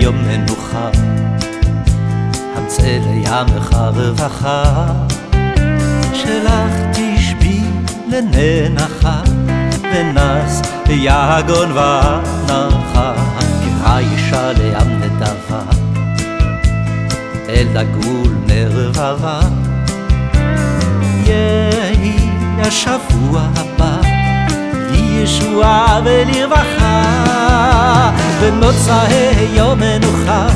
יום מנוחה, המצא לימך רווחה, שלך תשבי לננחה, ונס יגון ונחה, האישה לים נדבה, אל דגול מרבבה. יהי השבוע הבא, לישועה ולרווחה, במוצאי יום מנוחה,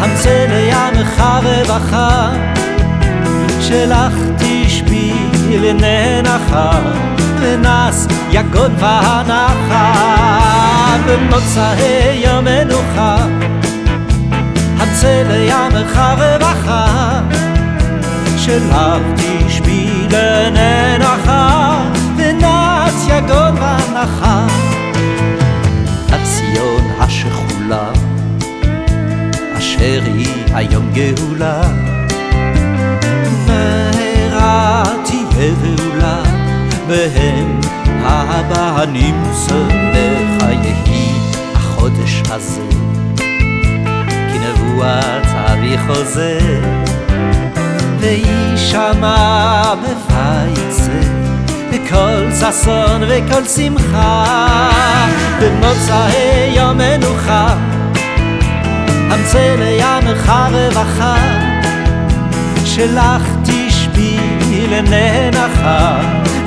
המצא לימך רווחה, שלך תשבי לננחה, ונס יגון והנחה, במוצאי יום מנוחה, המצא לימך רווחה, שלך תשבי לננחה, ונץ יגון והנחה. השכולה, אשר היא היום גאולה, מהרה תהיה גאולה, בהם הבנים שמחה יהי החודש הזה, כי נבואת אבי חוזר. וישמע זה בכל ששון וכל שמחה במוצאי יום מנוחה המצא לימך רווחה שלך תשבי לננחה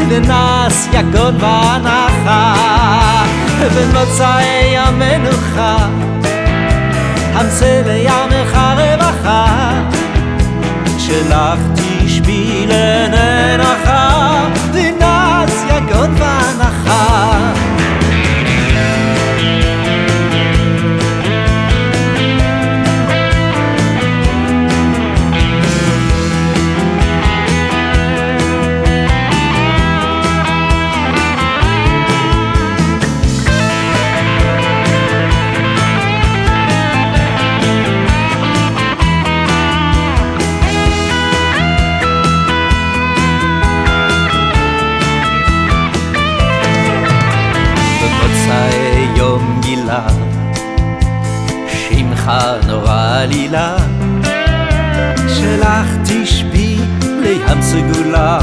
ונס יגון והנחה. במוצאי יום מנוחה המצא לימך רווחה שלך תשבי לננחה שמחה נורא עלילה, שלך תשבי לים סגולה,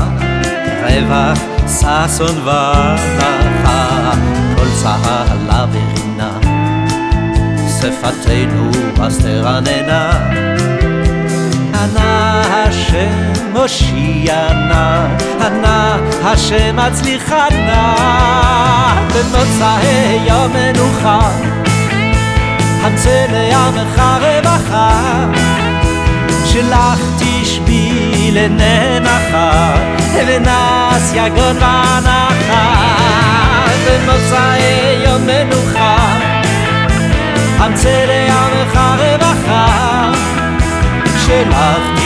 רווח, ששון והנחה, כל צהלה ורינה, שפתנו אז תרננה. ענה השם הושיענה, ענה השם הצליחנה, במוצאי יום מנוחה, המצא לימך רווחה, שלך תשבי לננחה, ונס יגון והנחה, במוצאי יום מנוחה, המצא לימך רווחה, שלך תשבי